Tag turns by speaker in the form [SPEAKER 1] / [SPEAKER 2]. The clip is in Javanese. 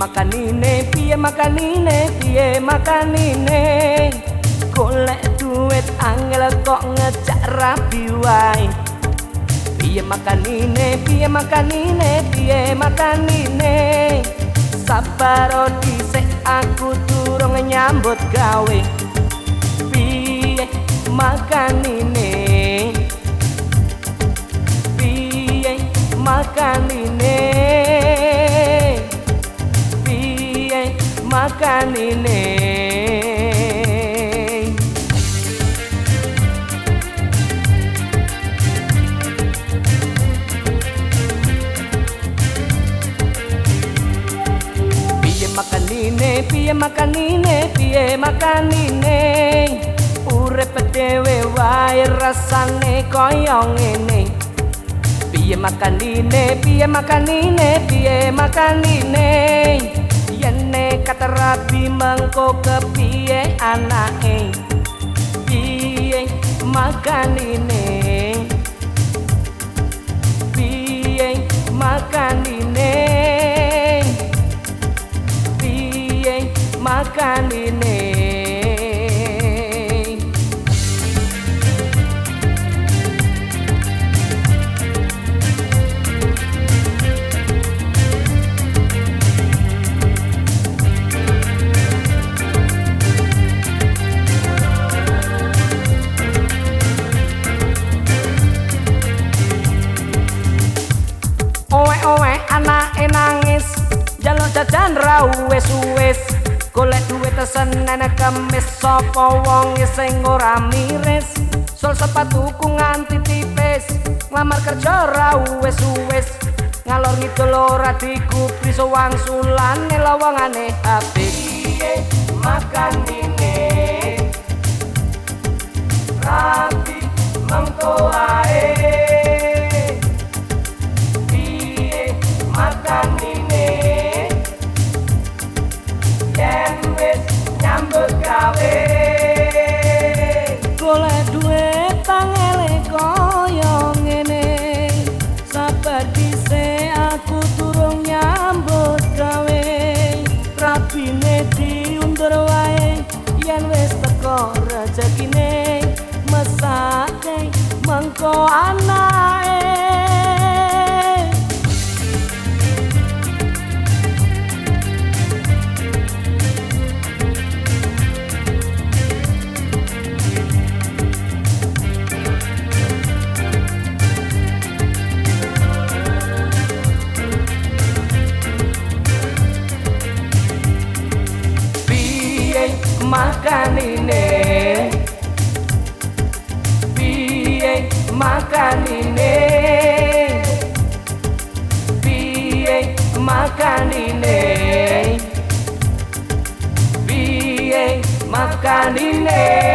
[SPEAKER 1] makanine piye makanine piye makanine? Golek duit angel kok ngejak rabi wae. Piye makanine piye makanine piye makanine? Sabar dhisik aku durung nyambut gawe. Piye makanine? Piye makanine ini Piye makan ini, piye makan ini, piye makan ini Urip dhewe wae rasane kaya ngene. Piye makan ini, piye makan ini, piye makan ini yene katerabi mengko kepiye anake? Piye makanine jajan ra wis-wis Golek duit senen kemis Sapa wong sing ora miris? Sol sepatuku nganti tipis Nglamar kerja ra wis-wis Ngalor ngidul ora digubri Sewang sulane lawangane habis makan gawe golek duit tangele kaya ngene. Sabar dhisik makanine. Piye makanine? Piye makanine? Piye makanine